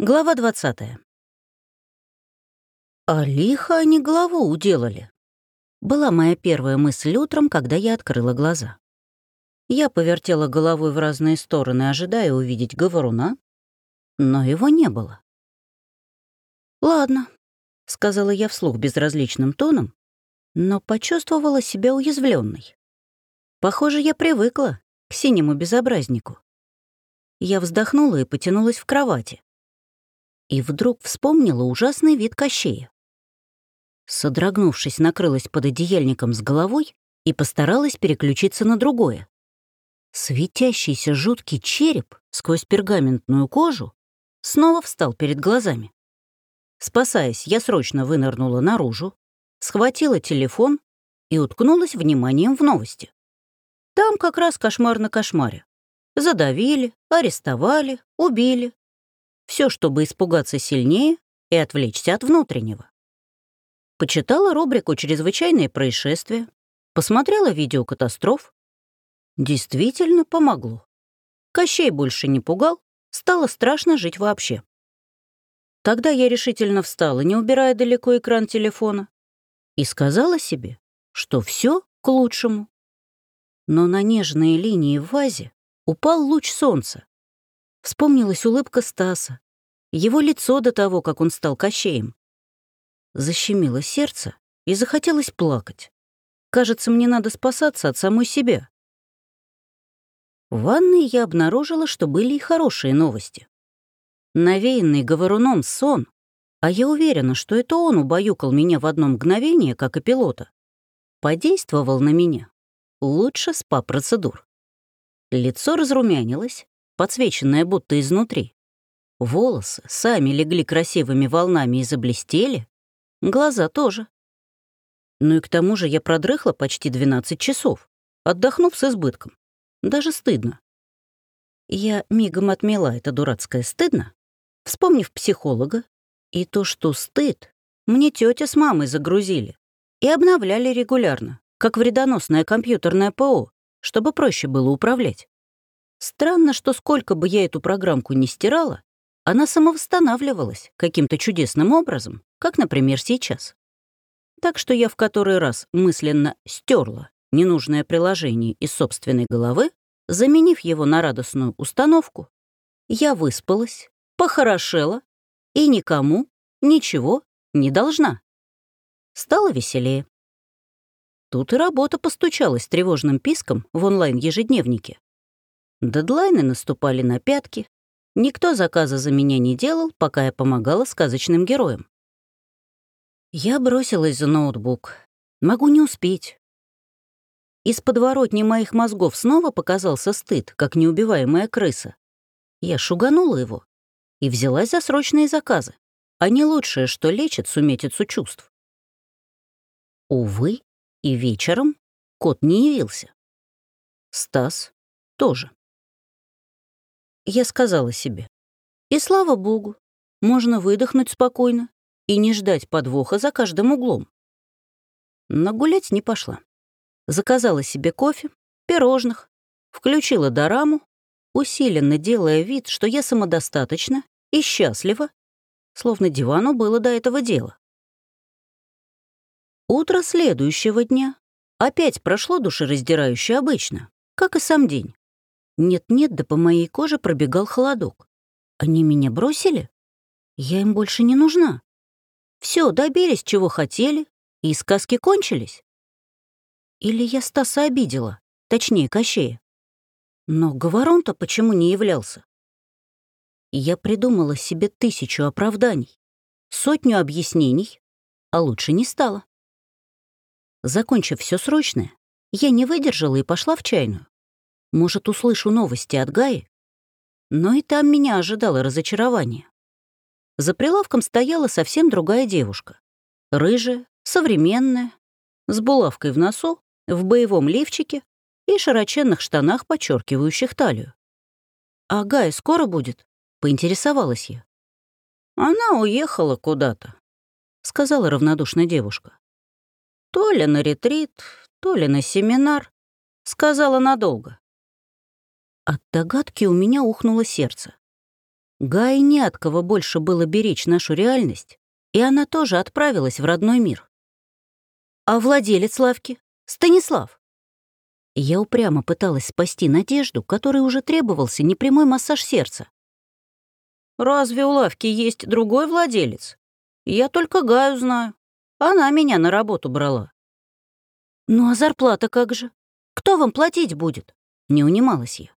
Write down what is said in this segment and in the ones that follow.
Глава 20. А лихо они голову уделали. Была моя первая мысль утром, когда я открыла глаза. Я повертела головой в разные стороны, ожидая увидеть говоруна, но его не было. «Ладно», — сказала я вслух безразличным тоном, но почувствовала себя уязвленной. Похоже, я привыкла к синему безобразнику. Я вздохнула и потянулась в кровати и вдруг вспомнила ужасный вид Кощея. Содрогнувшись, накрылась под одеяльником с головой и постаралась переключиться на другое. Светящийся жуткий череп сквозь пергаментную кожу снова встал перед глазами. Спасаясь, я срочно вынырнула наружу, схватила телефон и уткнулась вниманием в новости. Там как раз кошмар на кошмаре. Задавили, арестовали, убили, все, чтобы испугаться сильнее и отвлечься от внутреннего. Почитала рубрику «Чрезвычайные происшествия», посмотрела видео катастроф. Действительно помогло. Кощей больше не пугал, стало страшно жить вообще. Тогда я решительно встала, не убирая далеко экран телефона, и сказала себе, что все к лучшему. Но на нежные линии в вазе упал луч солнца, Вспомнилась улыбка Стаса, его лицо до того, как он стал кощеем. Защемило сердце и захотелось плакать. Кажется, мне надо спасаться от самой себя. В ванной я обнаружила, что были и хорошие новости. Навеянный говоруном сон, а я уверена, что это он убаюкал меня в одно мгновение, как и пилота, подействовал на меня лучше спа-процедур. Лицо разрумянилось, подсвеченная будто изнутри. Волосы сами легли красивыми волнами и заблестели, глаза тоже. Ну и к тому же я продрыхла почти 12 часов, отдохнув с избытком. Даже стыдно. Я мигом отмела это дурацкое стыдно, вспомнив психолога, и то, что стыд, мне тетя с мамой загрузили и обновляли регулярно, как вредоносное компьютерное ПО, чтобы проще было управлять. Странно, что сколько бы я эту программку не стирала, она самовосстанавливалась каким-то чудесным образом, как, например, сейчас. Так что я в который раз мысленно стерла ненужное приложение из собственной головы, заменив его на радостную установку. Я выспалась, похорошела и никому ничего не должна. Стало веселее. Тут и работа постучалась тревожным писком в онлайн-ежедневнике. Дедлайны наступали на пятки. Никто заказа за меня не делал, пока я помогала сказочным героям. Я бросилась за ноутбук. Могу не успеть. Из подворотни моих мозгов снова показался стыд, как неубиваемая крыса. Я шуганула его и взялась за срочные заказы, а не лучшее, что лечит сумятицу чувств. Увы, и вечером кот не явился. Стас тоже я сказала себе. И слава богу, можно выдохнуть спокойно и не ждать подвоха за каждым углом. Но гулять не пошла. Заказала себе кофе, пирожных, включила дораму, усиленно делая вид, что я самодостаточна и счастлива, словно дивану было до этого дела. Утро следующего дня опять прошло душераздирающе обычно, как и сам день. Нет-нет, да по моей коже пробегал холодок. Они меня бросили? Я им больше не нужна. Все, добились, чего хотели, и сказки кончились. Или я Стаса обидела, точнее, Кощея. Но говорон-то почему не являлся? Я придумала себе тысячу оправданий, сотню объяснений, а лучше не стало. Закончив все срочное, я не выдержала и пошла в чайную. Может, услышу новости от Гаи? Но и там меня ожидало разочарование. За прилавком стояла совсем другая девушка. Рыжая, современная, с булавкой в носу, в боевом лифчике и широченных штанах, подчеркивающих талию. «А Гая скоро будет?» — поинтересовалась я. «Она уехала куда-то», — сказала равнодушная девушка. «То ли на ретрит, то ли на семинар», — сказала надолго. От догадки у меня ухнуло сердце. Гай не от кого больше было беречь нашу реальность, и она тоже отправилась в родной мир. А владелец лавки — Станислав. Я упрямо пыталась спасти Надежду, которой уже требовался непрямой массаж сердца. «Разве у лавки есть другой владелец? Я только Гаю знаю. Она меня на работу брала». «Ну а зарплата как же? Кто вам платить будет?» — не унималась я.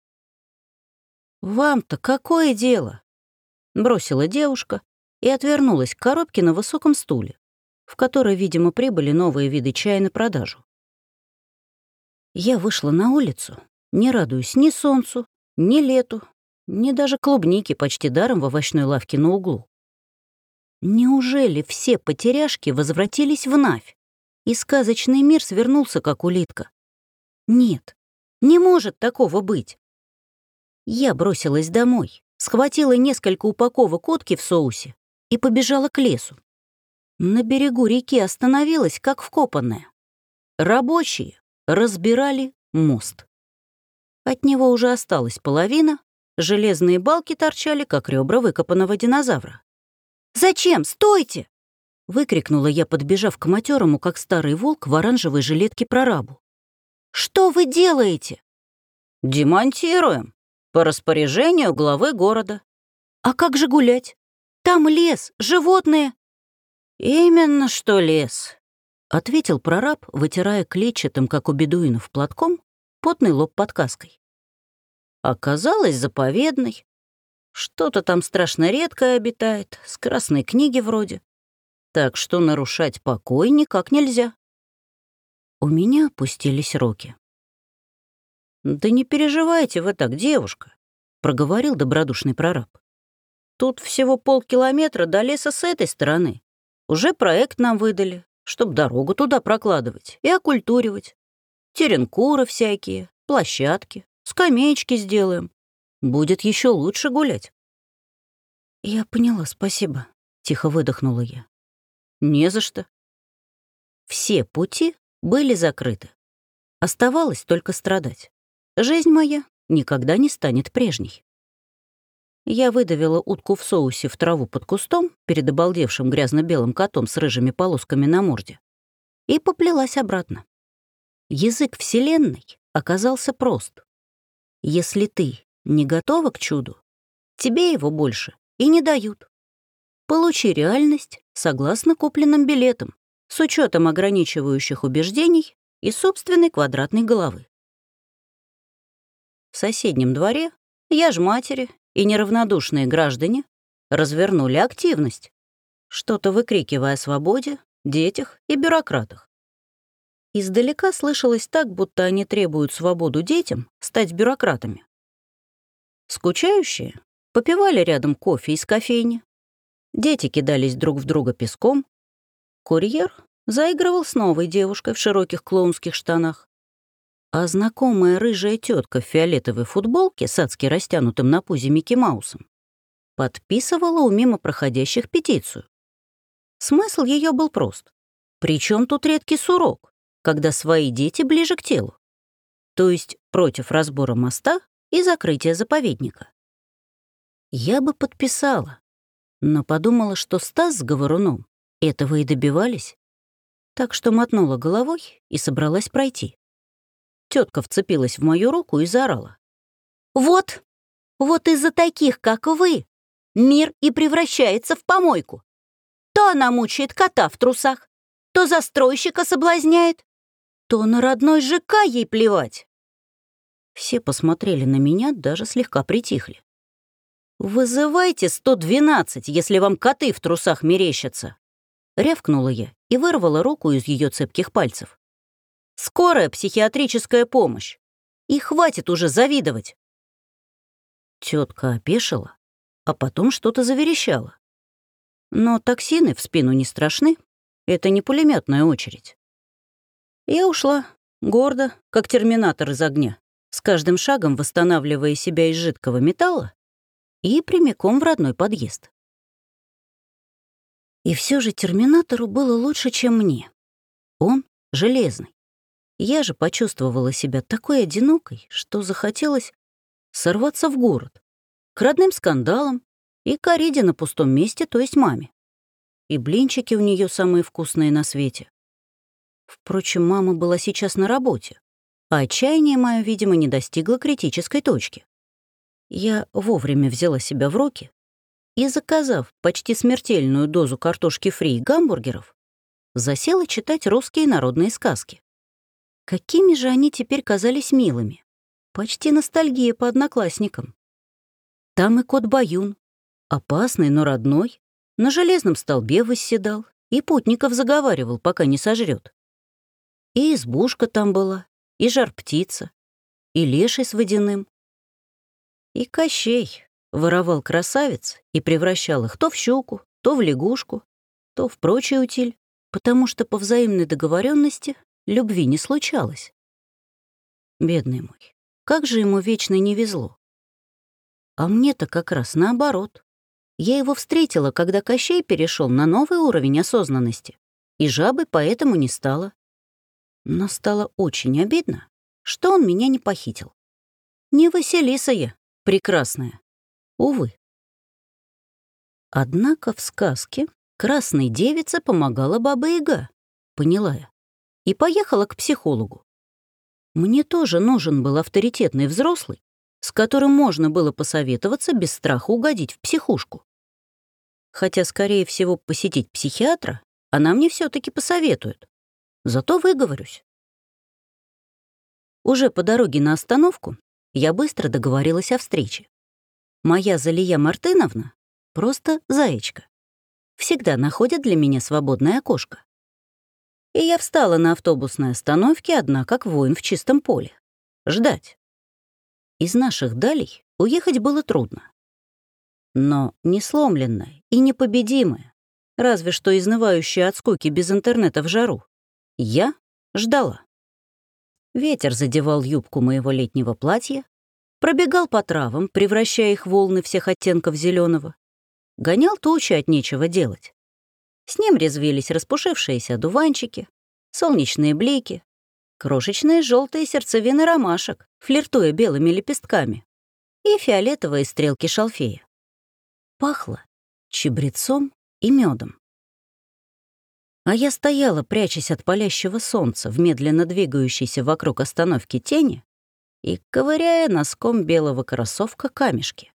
«Вам-то какое дело?» — бросила девушка и отвернулась к коробке на высоком стуле, в которой, видимо, прибыли новые виды чая на продажу. Я вышла на улицу, не радуясь ни солнцу, ни лету, ни даже клубники почти даром в овощной лавке на углу. Неужели все потеряшки возвратились в Навь, и сказочный мир свернулся, как улитка? Нет, не может такого быть. Я бросилась домой, схватила несколько упаковок утки в соусе и побежала к лесу. На берегу реки остановилась, как вкопанная. Рабочие разбирали мост. От него уже осталась половина, железные балки торчали, как ребра выкопанного динозавра. «Зачем? Стойте!» — выкрикнула я, подбежав к матерому, как старый волк, в оранжевой жилетке прорабу. «Что вы делаете?» «Демонтируем. По распоряжению главы города». «А как же гулять? Там лес, животные». «Именно что лес», — ответил прораб, вытирая клетчатым, как у бедуинов, платком, потный лоб подказкой. Оказалось заповедной. Что-то там страшно редкое обитает, с красной книги вроде. Так что нарушать покой никак нельзя. У меня опустились руки. «Да не переживайте вы так, девушка», — проговорил добродушный прораб. «Тут всего полкилометра до леса с этой стороны. Уже проект нам выдали, чтобы дорогу туда прокладывать и окультуривать. Теренкуры всякие, площадки, скамеечки сделаем. Будет еще лучше гулять. «Я поняла, спасибо», — тихо выдохнула я. «Не за что». Все пути были закрыты. Оставалось только страдать. Жизнь моя никогда не станет прежней. Я выдавила утку в соусе в траву под кустом перед обалдевшим грязно-белым котом с рыжими полосками на морде и поплелась обратно. Язык Вселенной оказался прост. Если ты не готова к чуду, тебе его больше и не дают. Получи реальность согласно купленным билетам, с учетом ограничивающих убеждений и собственной квадратной головы. В соседнем дворе я ж матери и неравнодушные граждане развернули активность, что-то выкрикивая о свободе, детях и бюрократах. Издалека слышалось так, будто они требуют свободу детям стать бюрократами. Скучающие попивали рядом кофе из кофейни, дети кидались друг в друга песком, курьер заигрывал с новой девушкой в широких клоунских штанах, а знакомая рыжая тетка в фиолетовой футболке с адски растянутым на пузе Микки Маусом подписывала у мимо проходящих петицию. Смысл ее был прост. Причем тут редкий сурок, когда свои дети ближе к телу? То есть против разбора моста и закрытия заповедника. Я бы подписала, но подумала, что Стас с Говоруном этого и добивались, так что мотнула головой и собралась пройти. Тетка вцепилась в мою руку и заорала. «Вот, вот из-за таких, как вы, мир и превращается в помойку. То она мучает кота в трусах, то застройщика соблазняет, то на родной ЖК ей плевать». Все посмотрели на меня, даже слегка притихли. «Вызывайте 112, если вам коты в трусах мерещатся!» Рявкнула я и вырвала руку из ее цепких пальцев. Скорая психиатрическая помощь. И хватит уже завидовать. Тетка опешила, а потом что-то заверещала. Но токсины в спину не страшны. Это не пулеметная очередь. Я ушла, гордо, как терминатор из огня, с каждым шагом восстанавливая себя из жидкого металла и прямиком в родной подъезд. И все же терминатору было лучше, чем мне. Он железный. Я же почувствовала себя такой одинокой, что захотелось сорваться в город, к родным скандалам и Кариде на пустом месте, то есть маме. И блинчики у нее самые вкусные на свете. Впрочем, мама была сейчас на работе, а отчаяние мое, видимо, не достигло критической точки. Я вовремя взяла себя в руки и, заказав почти смертельную дозу картошки фри и гамбургеров, засела читать русские народные сказки. Какими же они теперь казались милыми. Почти ностальгия по одноклассникам. Там и кот Баюн, опасный, но родной, на железном столбе восседал и путников заговаривал, пока не сожрет. И избушка там была, и жар-птица, и леший с водяным. И Кощей воровал красавиц и превращал их то в щуку, то в лягушку, то в прочий утиль, потому что по взаимной договоренности любви не случалось. Бедный мой, как же ему вечно не везло. А мне-то как раз наоборот. Я его встретила, когда Кощей перешел на новый уровень осознанности, и жабы поэтому не стало. Но стало очень обидно, что он меня не похитил. Не Василиса я, прекрасная. Увы. Однако в сказке красной девице помогала Баба-Яга, поняла я, и поехала к психологу. Мне тоже нужен был авторитетный взрослый, с которым можно было посоветоваться без страха угодить в психушку. Хотя, скорее всего, посетить психиатра она мне все таки посоветует. Зато выговорюсь. Уже по дороге на остановку я быстро договорилась о встрече. Моя Залия Мартыновна — просто заячка. Всегда находит для меня свободное окошко. И я встала на автобусной остановке, одна как воин в чистом поле. Ждать. Из наших далей уехать было трудно. Но не сломленная и непобедимая, разве что изнывающая от скуки без интернета в жару, я ждала. Ветер задевал юбку моего летнего платья, пробегал по травам, превращая их в волны всех оттенков зеленого, гонял тучи от нечего делать. С ним резвились распушившиеся одуванчики, солнечные блики, крошечные желтые сердцевины ромашек, флиртуя белыми лепестками, и фиолетовые стрелки шалфея. Пахло чебрецом и медом. А я стояла, прячась от палящего солнца в медленно двигающейся вокруг остановки тени и ковыряя носком белого кроссовка камешки.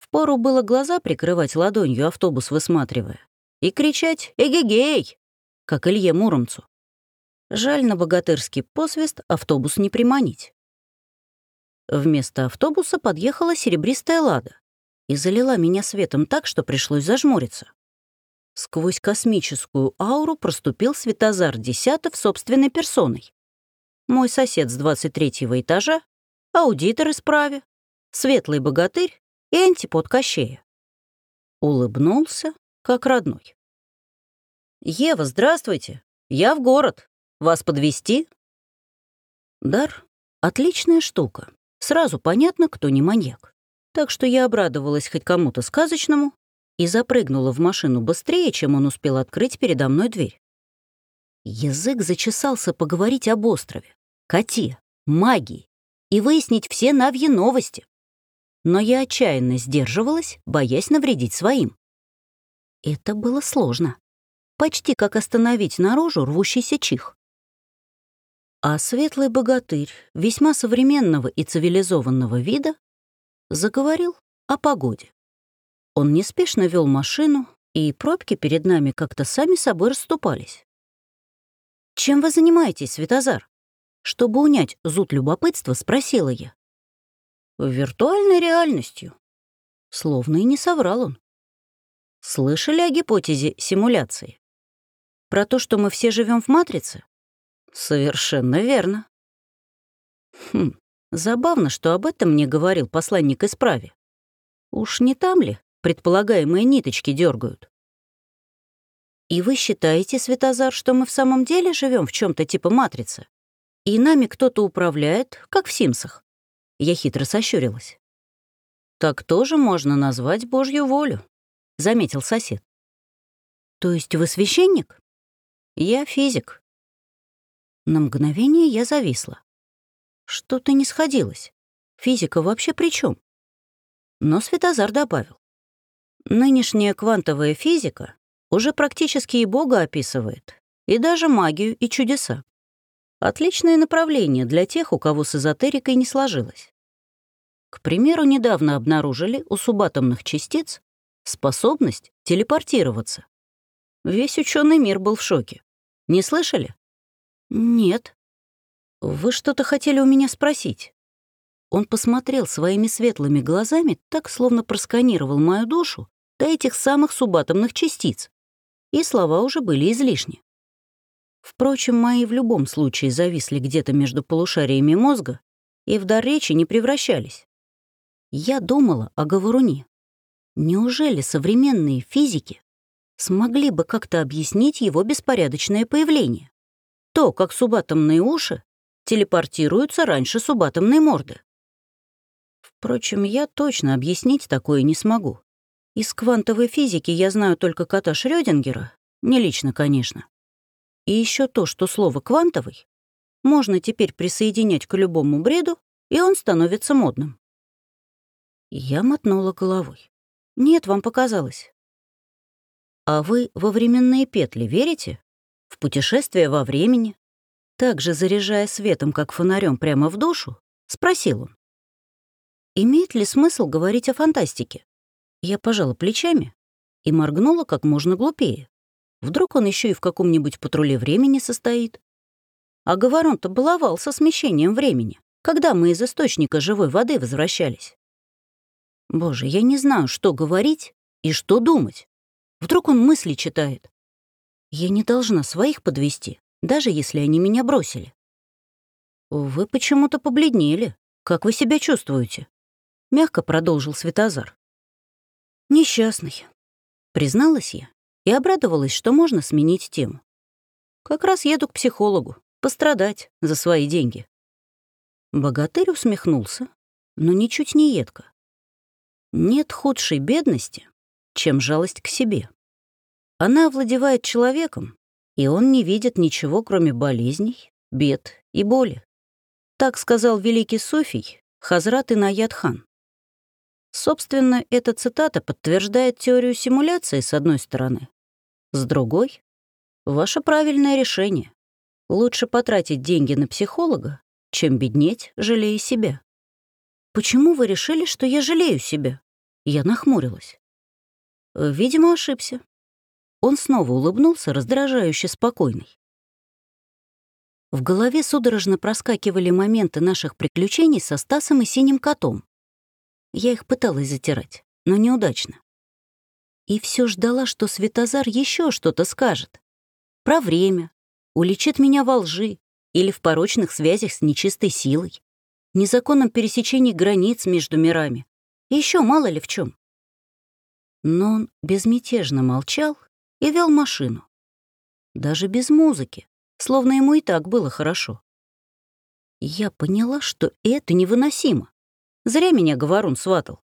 Впору было глаза прикрывать ладонью, автобус высматривая, и кричать «Эгегей!», как Илье Муромцу. Жаль на богатырский посвист автобус не приманить. Вместо автобуса подъехала серебристая лада и залила меня светом так, что пришлось зажмуриться. Сквозь космическую ауру проступил Светозар Десятов собственной персоной. Мой сосед с 23-го этажа, аудитор из праве, светлый богатырь и антипод Кощея. Улыбнулся, как родной. «Ева, здравствуйте. Я в город. Вас подвести? Дар — отличная штука. Сразу понятно, кто не маньяк. Так что я обрадовалась хоть кому-то сказочному и запрыгнула в машину быстрее, чем он успел открыть передо мной дверь. Язык зачесался поговорить об острове, коте, магии и выяснить все навьи новости. Но я отчаянно сдерживалась, боясь навредить своим. Это было сложно. Почти как остановить наружу рвущийся чих. А светлый богатырь, весьма современного и цивилизованного вида, заговорил о погоде. Он неспешно вел машину, и пробки перед нами как-то сами собой расступались. «Чем вы занимаетесь, Светозар?» Чтобы унять зуд любопытства, спросила я. «Виртуальной реальностью». Словно и не соврал он. Слышали о гипотезе симуляции? Про то, что мы все живем в матрице? Совершенно верно. Хм, забавно, что об этом мне говорил посланник из праве. Уж не там ли предполагаемые ниточки дергают? И вы считаете, Светозар, что мы в самом деле живем в чем то типа матрицы? И нами кто-то управляет, как в Симсах? Я хитро сощурилась. Так тоже можно назвать Божью волю. — заметил сосед. «То есть вы священник?» «Я физик». На мгновение я зависла. Что-то не сходилось. Физика вообще при чем? Но Светозар добавил. Нынешняя квантовая физика уже практически и Бога описывает, и даже магию и чудеса. Отличное направление для тех, у кого с эзотерикой не сложилось. К примеру, недавно обнаружили у субатомных частиц способность телепортироваться. Весь ученый мир был в шоке. Не слышали? Нет. Вы что-то хотели у меня спросить? Он посмотрел своими светлыми глазами, так словно просканировал мою душу до этих самых субатомных частиц. И слова уже были излишни. Впрочем, мои в любом случае зависли где-то между полушариями мозга и в дар речи не превращались. Я думала о говоруне. Неужели современные физики смогли бы как-то объяснить его беспорядочное появление? То, как субатомные уши телепортируются раньше субатомной морды. Впрочем, я точно объяснить такое не смогу. Из квантовой физики я знаю только кота Шрёдингера, не лично, конечно. И еще то, что слово «квантовый» можно теперь присоединять к любому бреду, и он становится модным. Я мотнула головой. Нет, вам показалось. А вы во временные петли верите? В путешествие во времени? Также заряжая светом, как фонарем прямо в душу, спросил он. Имеет ли смысл говорить о фантастике? Я пожала плечами и моргнула как можно глупее. Вдруг он еще и в каком-нибудь патруле времени состоит? А Говорон-то баловал со смещением времени, когда мы из источника живой воды возвращались. Боже, я не знаю, что говорить и что думать. Вдруг он мысли читает. Я не должна своих подвести, даже если они меня бросили. Вы почему-то побледнели. Как вы себя чувствуете? Мягко продолжил Светозар. «Несчастный», — призналась я и обрадовалась, что можно сменить тему. «Как раз еду к психологу, пострадать за свои деньги». Богатырь усмехнулся, но ничуть не едко. Нет худшей бедности, чем жалость к себе. Она овладевает человеком, и он не видит ничего, кроме болезней, бед и боли. Так сказал великий Софий Хазрат Инаят хан. Собственно, эта цитата подтверждает теорию симуляции, с одной стороны. С другой — ваше правильное решение. Лучше потратить деньги на психолога, чем беднеть, жалея себя. Почему вы решили, что я жалею себя? Я нахмурилась. Видимо, ошибся. Он снова улыбнулся, раздражающе спокойный. В голове судорожно проскакивали моменты наших приключений со Стасом и Синим котом. Я их пыталась затирать, но неудачно. И все ждала, что Светозар еще что-то скажет. Про время, уличит меня во лжи или в порочных связях с нечистой силой, незаконном пересечении границ между мирами, еще мало ли в чем. Но он безмятежно молчал и вел машину. Даже без музыки, словно ему и так было хорошо. Я поняла, что это невыносимо. Зря меня говорун сватал.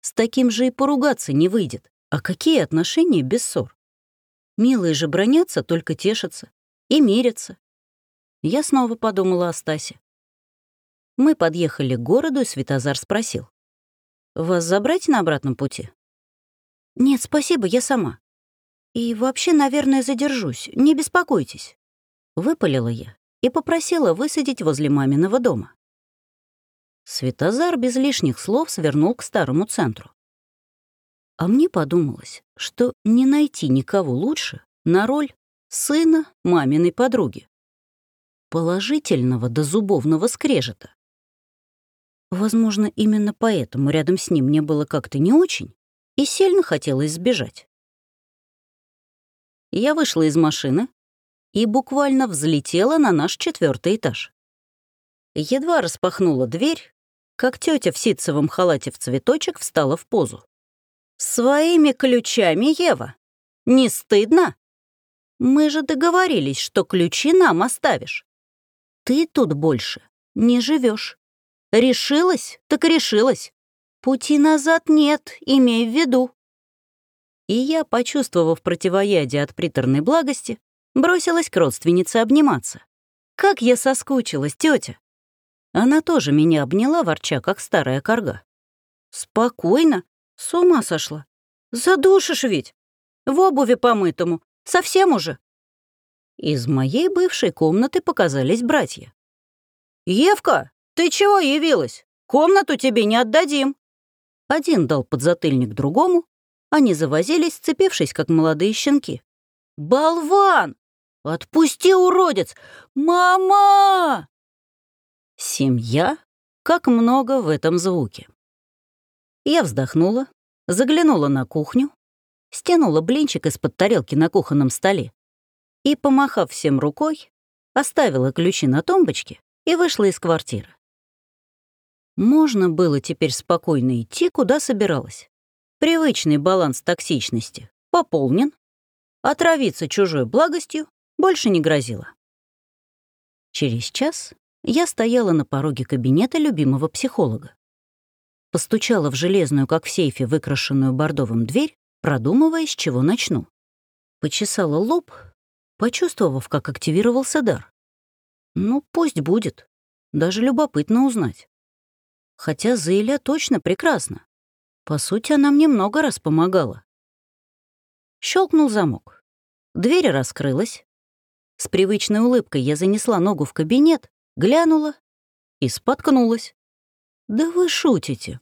С таким же и поругаться не выйдет. А какие отношения без ссор? Милые же бронятся, только тешатся. И мерятся. Я снова подумала о Стасе. Мы подъехали к городу, и Светозар спросил. «Вас забрать на обратном пути?» «Нет, спасибо, я сама. И вообще, наверное, задержусь, не беспокойтесь». Выпалила я и попросила высадить возле маминого дома. Светозар без лишних слов свернул к старому центру. А мне подумалось, что не найти никого лучше на роль сына маминой подруги. Положительного до зубовного скрежета. Возможно, именно поэтому рядом с ним мне было как-то не очень и сильно хотелось сбежать. Я вышла из машины и буквально взлетела на наш четвертый этаж. Едва распахнула дверь, как тетя в ситцевом халате в цветочек встала в позу. «Своими ключами, Ева! Не стыдно? Мы же договорились, что ключи нам оставишь. Ты тут больше не живешь. Решилась, так решилась. Пути назад нет, имей в виду». И я, почувствовав противоядие от приторной благости, бросилась к родственнице обниматься. «Как я соскучилась, тетя! Она тоже меня обняла, ворча, как старая корга. «Спокойно, с ума сошла. Задушишь ведь! В обуви помытому. Совсем уже!» Из моей бывшей комнаты показались братья. «Евка, ты чего явилась? Комнату тебе не отдадим!» Один дал подзатыльник другому, они завозились, сцепившись, как молодые щенки. «Болван! Отпусти, уродец! Мама!» Семья? Как много в этом звуке. Я вздохнула, заглянула на кухню, стянула блинчик из-под тарелки на кухонном столе и, помахав всем рукой, оставила ключи на тумбочке и вышла из квартиры. Можно было теперь спокойно идти, куда собиралась. Привычный баланс токсичности пополнен, отравиться чужой благостью больше не грозило. Через час я стояла на пороге кабинета любимого психолога. Постучала в железную, как в сейфе, выкрашенную бордовым дверь, продумывая, с чего начну. Почесала лоб, почувствовав, как активировался дар. Ну, пусть будет. Даже любопытно узнать. Хотя Зейля точно прекрасна. По сути, она мне много раз помогала. Щелкнул замок. Дверь раскрылась. С привычной улыбкой я занесла ногу в кабинет, глянула и споткнулась. «Да вы шутите.